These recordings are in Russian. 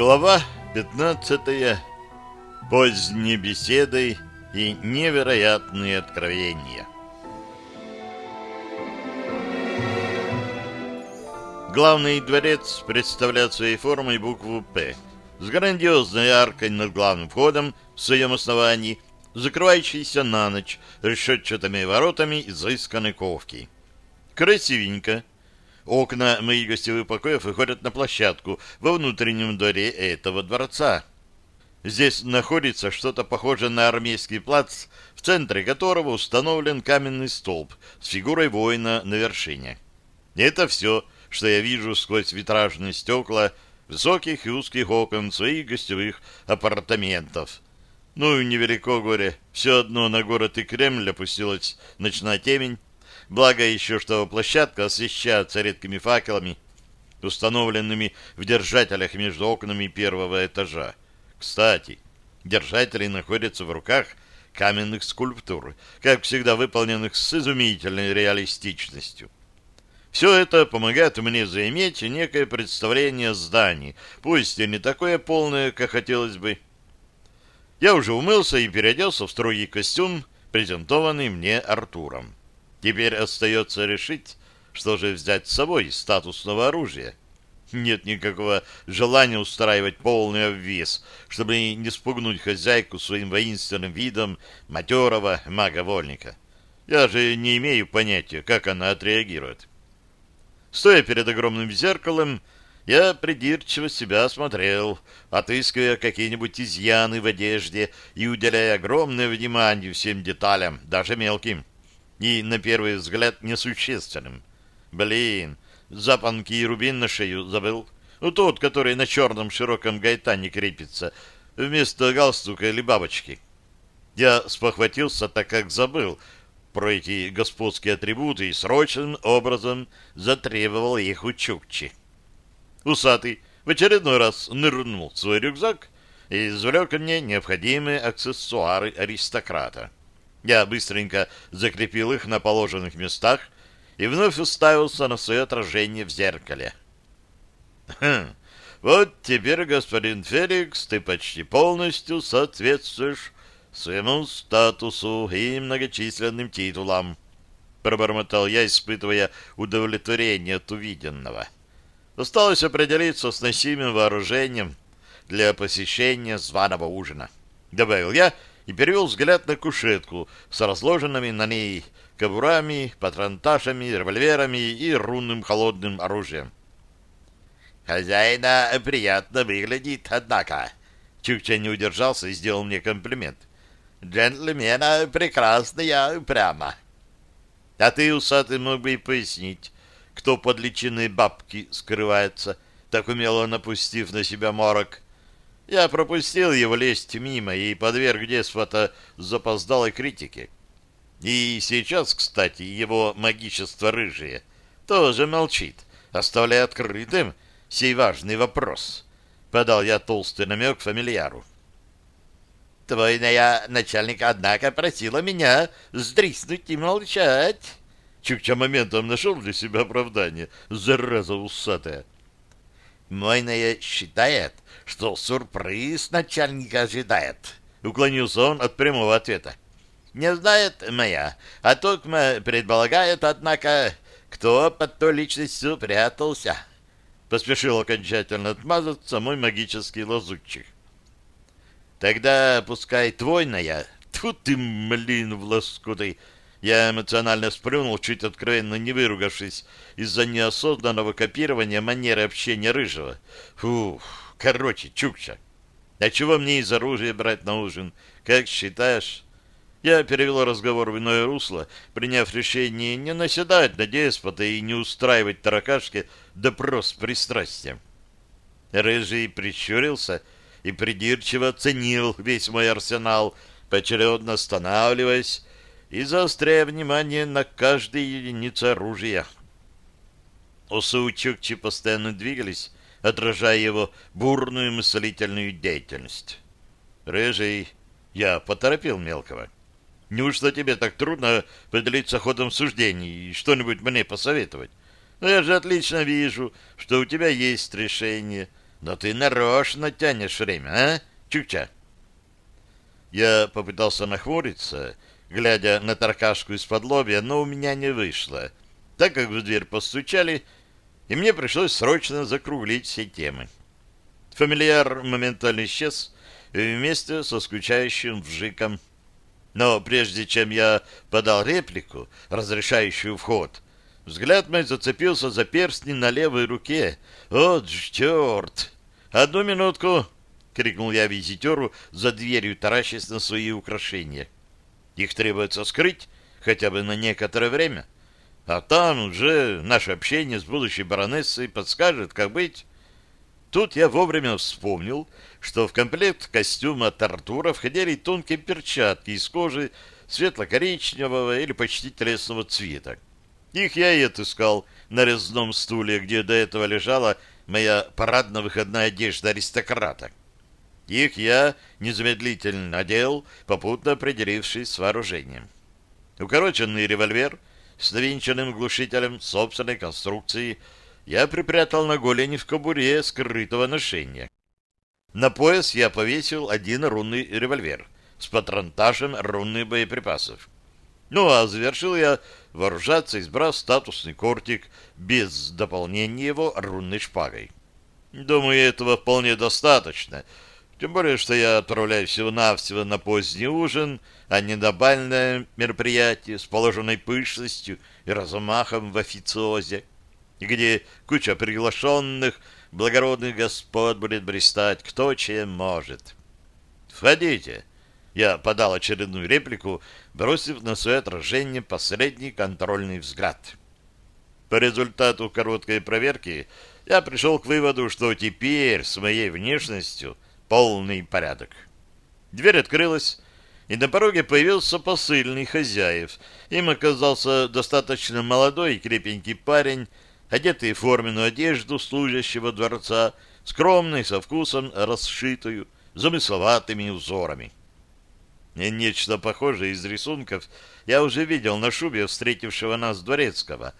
Глава 15. Поздние беседы и невероятные откровения. Главный дворец представляет своей формой букву «П» с грандиозной аркой над главным входом в своем основании, закрывающейся на ночь решетчатыми воротами изысканной ковки. Красивенько, Окна моих гостевых покоев выходят на площадку во внутреннем дворе этого дворца. Здесь находится что-то похожее на армейский плац, в центре которого установлен каменный столб с фигурой воина на вершине. это все, что я вижу сквозь витражные стекла высоких и узких окон своих гостевых апартаментов. Ну и невелико горе, все одно на город и Кремль опустилась ночная темень, Благо еще, что площадка освещается редкими факелами, установленными в держателях между окнами первого этажа. Кстати, держатели находятся в руках каменных скульптур, как всегда выполненных с изумительной реалистичностью. Все это помогает мне заиметь некое представление о пусть и не такое полное, как хотелось бы. Я уже умылся и переоделся в строгий костюм, презентованный мне Артуром. Теперь остается решить, что же взять с собой статусного оружия. Нет никакого желания устраивать полный обвес, чтобы не спугнуть хозяйку своим воинственным видом матерого мага-вольника. Я же не имею понятия, как она отреагирует. Стоя перед огромным зеркалом, я придирчиво себя осмотрел, отыскивая какие-нибудь изъяны в одежде и уделяя огромное внимание всем деталям, даже мелким и, на первый взгляд, несущественным. Блин, запонки и рубин на шею забыл. Ну, тот, который на черном широком гайтане крепится, вместо галстука или бабочки. Я спохватился, так как забыл про эти господские атрибуты и срочным образом затребовал их у Чукчи. Усатый в очередной раз нырнул в свой рюкзак и извлек мне необходимые аксессуары аристократа. Я быстренько закрепил их на положенных местах и вновь уставился на свое отражение в зеркале. «Хм, вот теперь, господин Феликс, ты почти полностью соответствуешь своему статусу и многочисленным титулам», — пробормотал я, испытывая удовлетворение от увиденного. Осталось определиться с носимым вооружением для посещения званого ужина. Добавил я — и перевел взгляд на кушетку с разложенными на ней кобурами, патронташами, револьверами и рунным холодным оружием. «Хозяина приятно выглядит, однако». Чукча не удержался и сделал мне комплимент. «Джентльмена прекрасная прямо». «А ты, усатый, мог бы и пояснить, кто под личиной бабки скрывается, так умело напустив на себя морок». Я пропустил его лезть мимо и подверг деспота запоздалой критике. И сейчас, кстати, его магичество рыжие тоже молчит, оставляя открытым сей важный вопрос. Подал я толстый намек фамильяру. Твойная начальник, однако, просила меня сдриснуть и молчать. Чукча моментом нашел для себя оправдание, зараза усатая. Мойная считает, что сюрприз начальника ожидает. Уклонился он от прямого ответа. Не знает моя, а только предполагает, однако, кто под той личностью прятался. Поспешил окончательно отмазаться мой магический лазутчик. Тогда пускай твойная. Тут ты, блин, в лоскуты. Я эмоционально сплюнул, чуть откровенно не выругавшись, из-за неосознанного копирования манеры общения Рыжего. Фух, короче, Чукча, а чего мне из оружия брать на ужин? Как считаешь? Я перевел разговор в иное русло, приняв решение не наседать на деспота и не устраивать таракашке допрос с пристрастием. Рыжий прищурился и придирчиво оценил весь мой арсенал, поочередно останавливаясь и заостряя внимание на каждой единице оружия. Усы у Чукчи постоянно двигались, отражая его бурную мыслительную деятельность. «Рыжий, я поторопил мелкого. Неужто тебе так трудно поделиться ходом суждений и что-нибудь мне посоветовать? Но я же отлично вижу, что у тебя есть решение. Но ты нарочно тянешь время, а, Чукча? Я попытался нахмуриться, глядя на таркашку из-под лобья, но у меня не вышло, так как в дверь постучали, и мне пришлось срочно закруглить все темы. Фамильяр моментально исчез вместе со скучающим вжиком. Но прежде чем я подал реплику, разрешающую вход, взгляд мой зацепился за перстни на левой руке. «О, черт! Одну минутку!» — крикнул я визитеру за дверью, таращась на свои украшения. «Их требуется скрыть хотя бы на некоторое время, а там уже наше общение с будущей баронессой подскажет, как быть». Тут я вовремя вспомнил, что в комплект костюма от Артура входили тонкие перчатки из кожи светло-коричневого или почти телесного цвета. Их я и отыскал на резном стуле, где до этого лежала моя парадно-выходная одежда аристократа. Их я незамедлительно надел, попутно определившись с вооружением. Укороченный револьвер с навинченным глушителем собственной конструкции я припрятал на голени в кобуре скрытого ношения. На пояс я повесил один рунный револьвер с патронтажем рунных боеприпасов. Ну, а завершил я вооружаться, избрав статусный кортик без дополнения его рунной шпагой. Думаю, этого вполне достаточно — тем более, что я отправляюсь всего-навсего на поздний ужин, а не на бальное мероприятие с положенной пышностью и размахом в официозе, где куча приглашенных благородных господ будет блистать кто чем может. «Входите!» Я подал очередную реплику, бросив на свое отражение последний контрольный взгляд. По результату короткой проверки я пришел к выводу, что теперь с моей внешностью – полный порядок. Дверь открылась, и на пороге появился посыльный хозяев. Им оказался достаточно молодой и крепенький парень, одетый в форменную одежду служащего дворца, скромный, со вкусом расшитую, замысловатыми узорами. И нечто похожее из рисунков я уже видел на шубе встретившего нас дворецкого,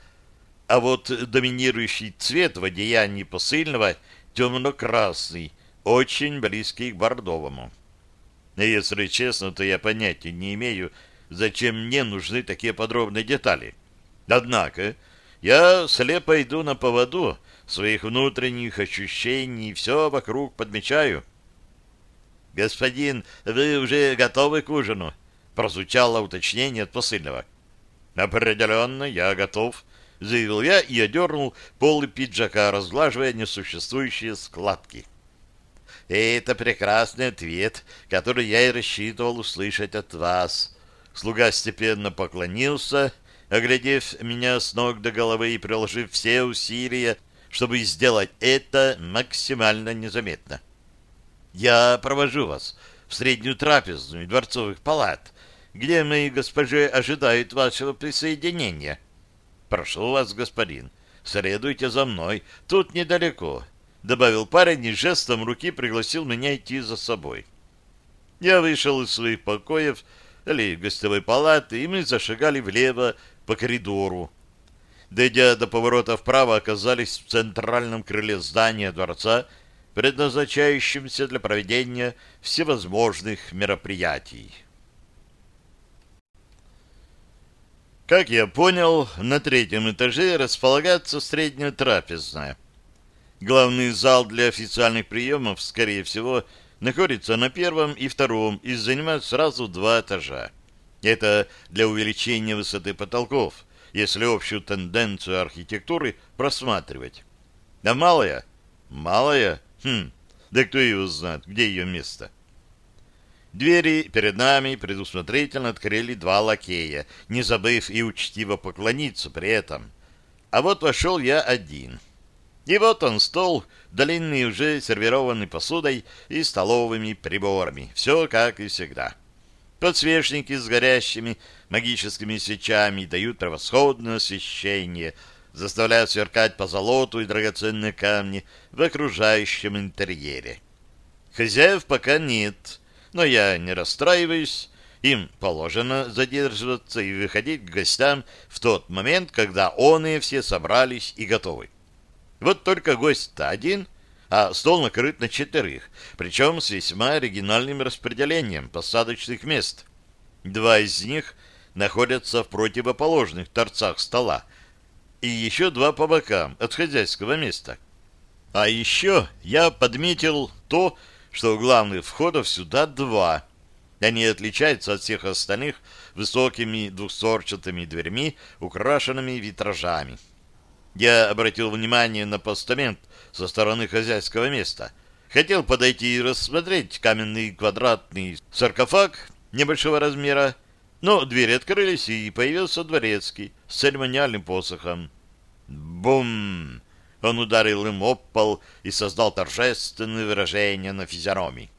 а вот доминирующий цвет в одеянии посыльного темно-красный, очень близкий к бордовому. И если честно, то я понятия не имею, зачем мне нужны такие подробные детали. Однако я слепо иду на поводу своих внутренних ощущений и все вокруг подмечаю. «Господин, вы уже готовы к ужину?» — прозвучало уточнение от посыльного. «Определенно, я готов», — заявил я и одернул полы пиджака, разглаживая несуществующие складки. Это прекрасный ответ, который я и рассчитывал услышать от вас. Слуга степенно поклонился, оглядев меня с ног до головы и приложив все усилия, чтобы сделать это максимально незаметно. Я провожу вас в среднюю трапезную дворцовых палат, где мои госпожи ожидают вашего присоединения. Прошу вас, господин, следуйте за мной, тут недалеко. — добавил парень и жестом руки пригласил меня идти за собой. Я вышел из своих покоев или гостевой палаты, и мы зашагали влево по коридору. Дойдя до поворота вправо, оказались в центральном крыле здания дворца, предназначающемся для проведения всевозможных мероприятий. Как я понял, на третьем этаже располагается средняя трапезная — Главный зал для официальных приемов, скорее всего, находится на первом и втором и занимает сразу два этажа. Это для увеличения высоты потолков, если общую тенденцию архитектуры просматривать. А малая? Малая? Хм, да кто его знает, где ее место? Двери перед нами предусмотрительно открыли два лакея, не забыв и учтиво поклониться при этом. А вот вошел я один — и вот он, стол, длинный, уже сервированный посудой и столовыми приборами. Все как и всегда. Подсвечники с горящими магическими свечами дают превосходное освещение, заставляют сверкать по золоту и драгоценные камни в окружающем интерьере. Хозяев пока нет, но я не расстраиваюсь. Им положено задерживаться и выходить к гостям в тот момент, когда он все собрались и готовы. Вот только гость-то один, а стол накрыт на четырех, причем с весьма оригинальным распределением посадочных мест. Два из них находятся в противоположных торцах стола, и еще два по бокам от хозяйского места. А еще я подметил то, что у главных входов сюда два. Они отличаются от всех остальных высокими двухстворчатыми дверьми, украшенными витражами. Я обратил внимание на постамент со стороны хозяйского места. Хотел подойти и рассмотреть каменный квадратный саркофаг небольшого размера, но двери открылись, и появился дворецкий с церемониальным посохом. Бум! Он ударил им об пол и создал торжественное выражение на физиономии.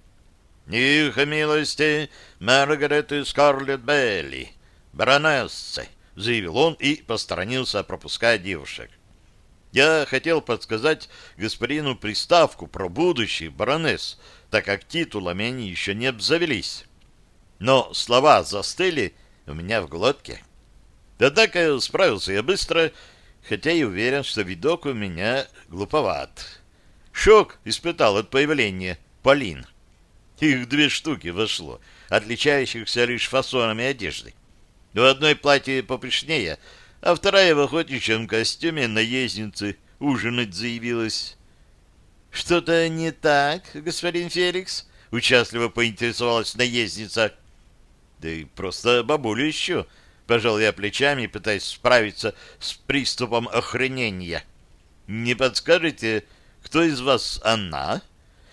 «Их милости Маргарет и Скарлетт Белли, баронессы!» — заявил он и посторонился, пропуская девушек. Я хотел подсказать господину приставку про будущих баронесс, так как титулами они еще не обзавелись. Но слова застыли у меня в глотке. Однако справился я быстро, хотя и уверен, что видок у меня глуповат. Шок испытал от появления Полин. Их две штуки вошло, отличающихся лишь фасонами одежды. В одной платье попышнее — а вторая в охотничьем костюме наездницы ужинать заявилась. — Что-то не так, господин Феликс? — участливо поинтересовалась наездница. — Да и просто бабуля еще, — пожал я плечами, пытаясь справиться с приступом охренения. — Не подскажете, кто из вас она?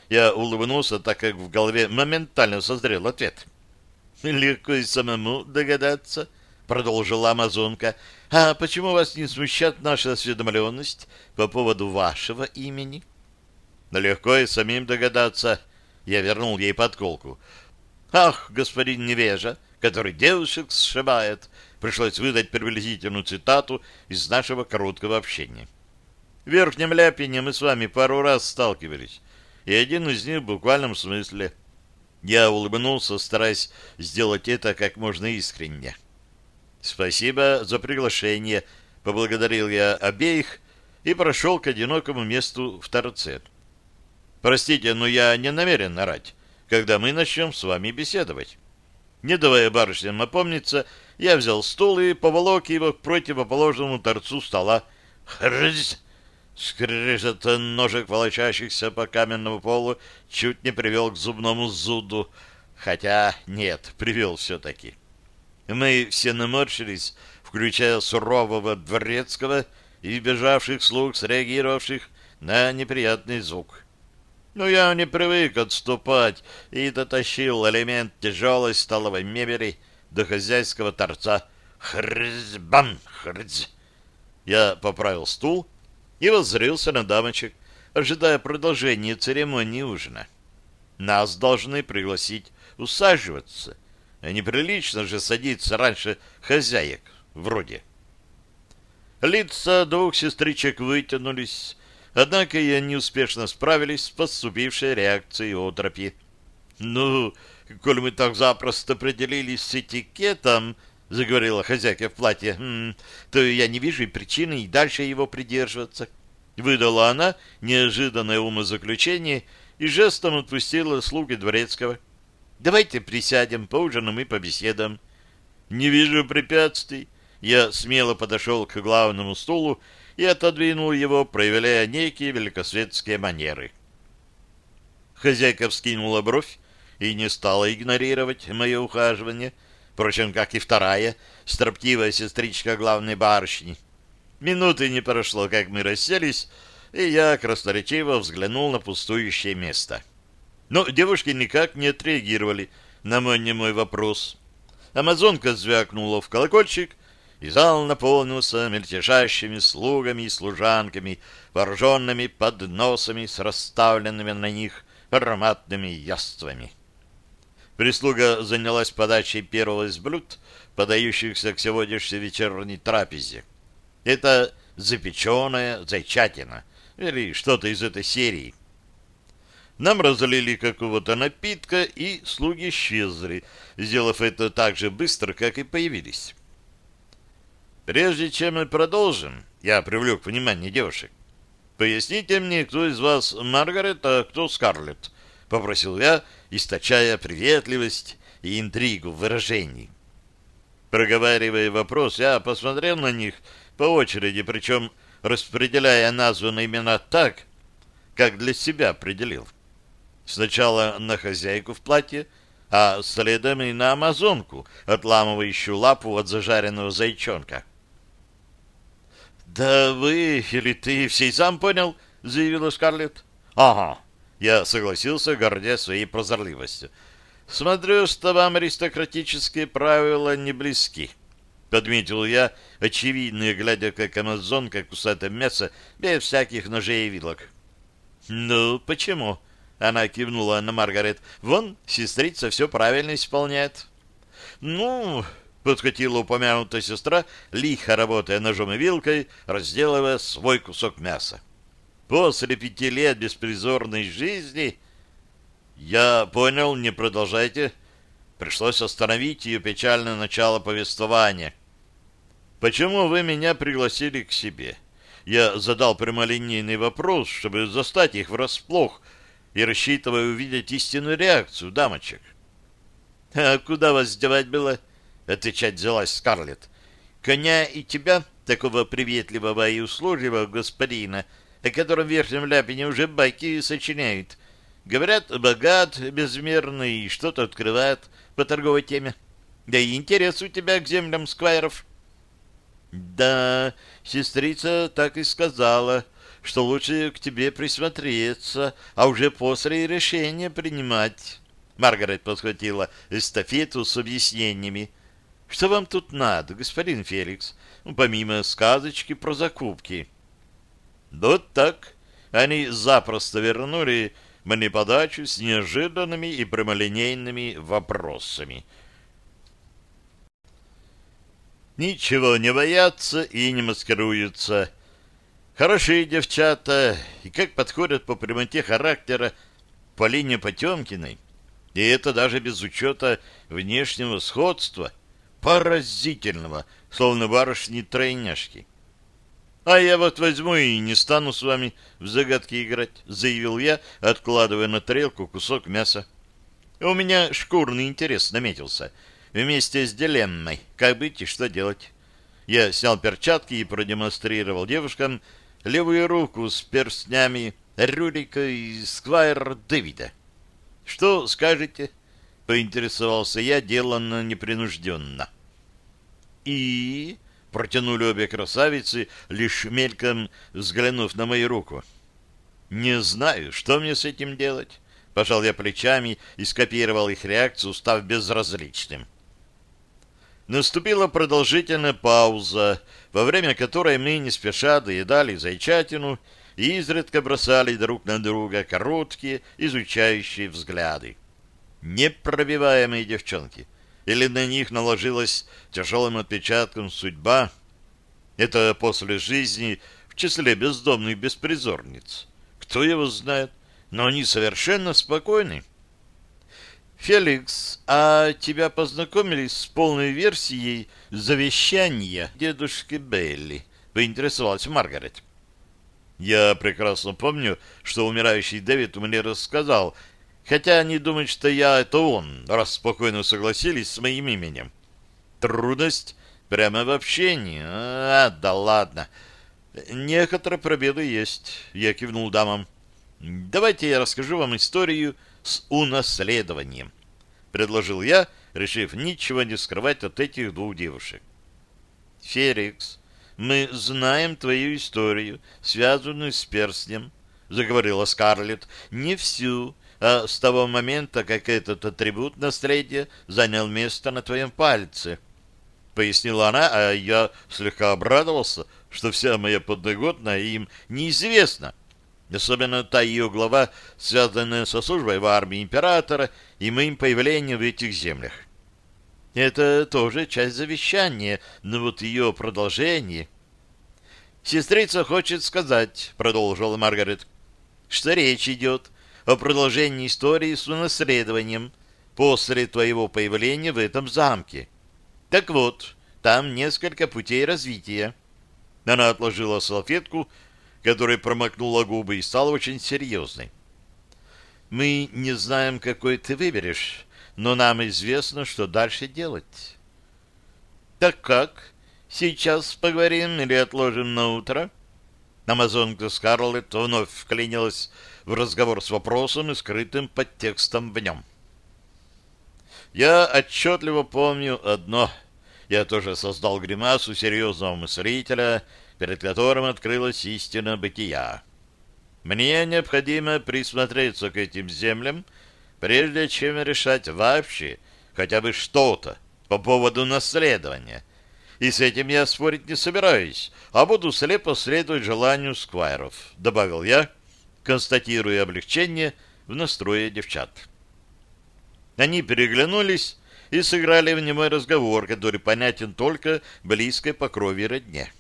Я улыбнулся, так как в голове моментально созрел ответ. — Легко и самому догадаться, — продолжила амазонка, — а почему вас не смущает наша осведомленность по поводу вашего имени? Легко и самим догадаться. Я вернул ей подколку. Ах, господин невежа, который девушек сшибает. Пришлось выдать приблизительную цитату из нашего короткого общения. В Верхнем Ляпине мы с вами пару раз сталкивались, и один из них в буквальном смысле. Я улыбнулся, стараясь сделать это как можно искренне. «Спасибо за приглашение», — поблагодарил я обеих и прошел к одинокому месту в торце. «Простите, но я не намерен орать, когда мы начнем с вами беседовать». Не давая барышням опомниться, я взял стул и поволок его к противоположному торцу стола. Хрыз! Скрежет ножек, волочащихся по каменному полу, чуть не привел к зубному зуду. Хотя нет, привел все-таки. Мы все наморщились, включая сурового дворецкого и бежавших слуг, среагировавших на неприятный звук. Но я не привык отступать и дотащил элемент тяжелой столовой мебели до хозяйского торца. Хрыз-бам! Хрыз! Я поправил стул и воззрился на дамочек, ожидая продолжения церемонии ужина. Нас должны пригласить усаживаться — а неприлично же садиться раньше хозяек, вроде. Лица двух сестричек вытянулись, однако и они успешно справились с поступившей реакцией отропи. «Ну, коль мы так запросто определились с этикетом, — заговорила хозяйка в платье, «м — то я не вижу причины и дальше его придерживаться. Выдала она неожиданное умозаключение и жестом отпустила слуги дворецкого. Давайте присядем, поужинаем и побеседуем. Не вижу препятствий. Я смело подошел к главному стулу и отодвинул его, проявляя некие великосветские манеры. Хозяйка вскинула бровь и не стала игнорировать мое ухаживание, впрочем, как и вторая, строптивая сестричка главной барышни. Минуты не прошло, как мы расселись, и я красноречиво взглянул на пустующее место. — но девушки никак не отреагировали на мой немой вопрос. Амазонка звякнула в колокольчик, и зал наполнился мельтешащими слугами и служанками, вооруженными подносами с расставленными на них ароматными яствами. Прислуга занялась подачей первого из блюд, подающихся к сегодняшней вечерней трапезе. Это запеченная зайчатина или что-то из этой серии. Нам разлили какого-то напитка, и слуги исчезли, сделав это так же быстро, как и появились. Прежде чем мы продолжим, я привлек внимание девушек. Поясните мне, кто из вас Маргарет, а кто Скарлетт, — попросил я, источая приветливость и интригу в выражении. Проговаривая вопрос, я посмотрел на них по очереди, причем распределяя названные имена так, как для себя определил. Сначала на хозяйку в платье, а следом и на амазонку, отламывающую лапу от зажаренного зайчонка. «Да вы или ты все сам понял?» — заявила Скарлетт. «Ага». Я согласился, гордясь своей прозорливостью. «Смотрю, что вам аристократические правила не близки», — подметил я, очевидно, глядя, как амазонка кусает мясо без всяких ножей и вилок. «Ну, почему?» — она кивнула на Маргарет. «Вон, сестрица все правильно исполняет». «Ну, подхватила упомянутая сестра, лихо работая ножом и вилкой, разделывая свой кусок мяса. После пяти лет беспризорной жизни... Я понял, не продолжайте. Пришлось остановить ее печальное начало повествования. Почему вы меня пригласили к себе? Я задал прямолинейный вопрос, чтобы застать их врасплох, и рассчитывая увидеть истинную реакцию дамочек. — А куда вас девать было? отвечать взялась Скарлетт. Коня и тебя, такого приветливого и услужливого господина, о котором в Верхнем Ляпине уже байки сочиняют. Говорят, богат, безмерный что-то открывает по торговой теме. Да и интерес у тебя к землям сквайров. Да, сестрица так и сказала, что лучше к тебе присмотреться, а уже после решения принимать. Маргарет подхватила эстафету с объяснениями. Что вам тут надо, господин Феликс, ну, помимо сказочки про закупки? Вот так. Они запросто вернули мне подачу с неожиданными и прямолинейными вопросами. Ничего не боятся и не маскируются. Хорошие девчата, и как подходят по прямоте характера Полине Потемкиной. И это даже без учета внешнего сходства — поразительного, словно барышни-тройняшки. «А я вот возьму и не стану с вами в загадки играть», — заявил я, откладывая на тарелку кусок мяса. «У меня шкурный интерес наметился. Вместе с дилеммой. Как быть и что делать?» Я снял перчатки и продемонстрировал девушкам левую руку с перстнями Рюрика и Сквайр Дэвида. «Что скажете?» поинтересовался я деланно непринужденно. «И...» — протянули обе красавицы, лишь мельком взглянув на мою руку. «Не знаю, что мне с этим делать?» Пожал я плечами и скопировал их реакцию, став безразличным. Наступила продолжительная пауза, во время которой мы не спеша доедали зайчатину и изредка бросали друг на друга короткие, изучающие взгляды непробиваемые девчонки. Или на них наложилась тяжелым отпечатком судьба. Это после жизни в числе бездомных беспризорниц. Кто его знает, но они совершенно спокойны. «Феликс, а тебя познакомили с полной версией завещания дедушки Белли?» — поинтересовалась Маргарет. Я прекрасно помню, что умирающий Дэвид мне рассказал Хотя они думают, что я — это он, раз спокойно согласились с моим именем. Трудность прямо в общении. А, да ладно. Некоторые пробелы есть, я кивнул дамам. Давайте я расскажу вам историю с унаследованием. Предложил я, решив ничего не скрывать от этих двух девушек. Феликс, мы знаем твою историю, связанную с перстнем, заговорила Скарлетт. Не всю, а с того момента, как этот атрибут наследия занял место на твоем пальце. Пояснила она, а я слегка обрадовался, что вся моя подноготная им неизвестна. Особенно та ее глава, связанная со службой в армии императора и моим появлением в этих землях. Это тоже часть завещания, но вот ее продолжение... «Сестрица хочет сказать», — продолжила Маргарет, — «что речь идет о продолжении истории с унаследованием после твоего появления в этом замке. Так вот, там несколько путей развития. Она отложила салфетку, которая промокнула губы и стала очень серьезной. «Мы не знаем, какой ты выберешь, но нам известно, что дальше делать». «Так как? Сейчас поговорим или отложим на утро?» Амазонка Скарлетт вновь вклинилась в разговор с вопросом и скрытым подтекстом в нем. «Я отчетливо помню одно. Я тоже создал гримасу серьезного мыслителя, перед которым открылась истина бытия. Мне необходимо присмотреться к этим землям, прежде чем решать вообще хотя бы что-то по поводу наследования. И с этим я спорить не собираюсь, а буду слепо следовать желанию сквайров, добавил я, констатируя облегчение в настрое девчат. Они переглянулись и сыграли в немой разговор, который понятен только близкой по крови родне.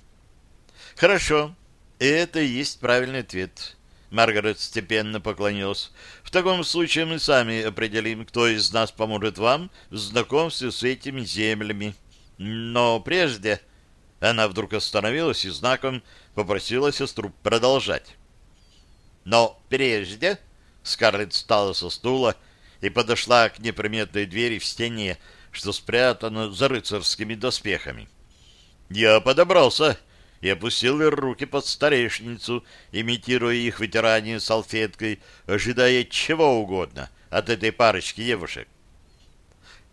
«Хорошо, это и есть правильный ответ», — Маргарет степенно поклонилась. «В таком случае мы сами определим, кто из нас поможет вам в знакомстве с этими землями. Но прежде...» Она вдруг остановилась и знаком попросила сестру продолжать. «Но прежде...» — Скарлетт встала со стула и подошла к неприметной двери в стене, что спрятана за рыцарскими доспехами. Я подобрался и опустил руки под старейшницу, имитируя их вытирание салфеткой, ожидая чего угодно от этой парочки девушек.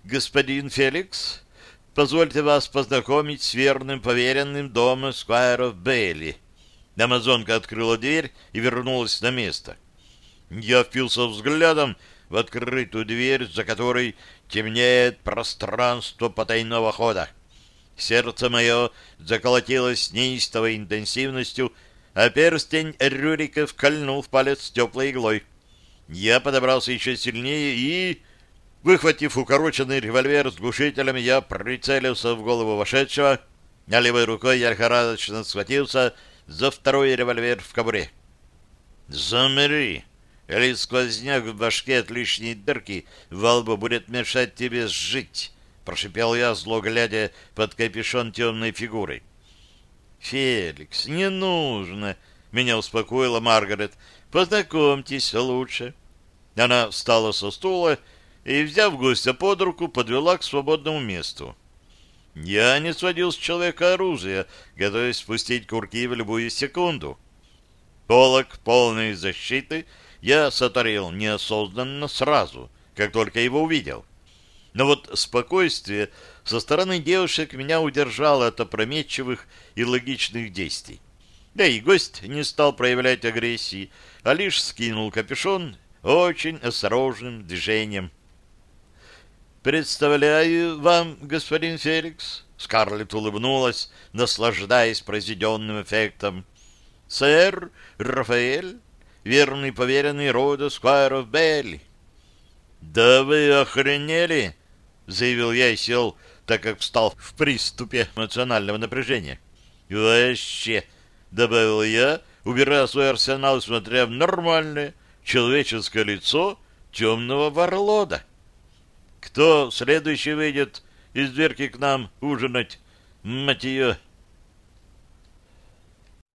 «Господин Феликс, позвольте вас познакомить с верным поверенным дома Сквайров Бейли». Амазонка открыла дверь и вернулась на место. Я впился взглядом в открытую дверь, за которой темнеет пространство потайного хода. Сердце мое заколотилось неистовой интенсивностью, а перстень Рюрика вкольнул в палец теплой иглой. Я подобрался еще сильнее и... Выхватив укороченный револьвер с глушителем, я прицелился в голову вошедшего, а левой рукой я лихорадочно схватился за второй револьвер в кобуре. «Замри!» или сквозняк в башке от лишней дырки во лбу будет мешать тебе жить, — прошипел я, зло глядя под капюшон темной фигурой. — Феликс, не нужно, — меня успокоила Маргарет. — Познакомьтесь лучше. Она встала со стула и, взяв гостя под руку, подвела к свободному месту. Я не сводил с человека оружие, готовясь спустить курки в любую секунду. Полок полной защиты — я сотворил неосознанно сразу, как только его увидел. Но вот спокойствие со стороны девушек меня удержало от опрометчивых и логичных действий. Да и гость не стал проявлять агрессии, а лишь скинул капюшон очень осторожным движением. «Представляю вам, господин Феликс», — Скарлетт улыбнулась, наслаждаясь произведенным эффектом. «Сэр Рафаэль верный поверенный рода Сквайров Белли. «Да вы охренели!» — заявил я и сел, так как встал в приступе эмоционального напряжения. «Вообще!» — добавил я, убирая свой арсенал, смотря в нормальное человеческое лицо темного варлода. «Кто следующий выйдет из дверки к нам ужинать? Мать ее,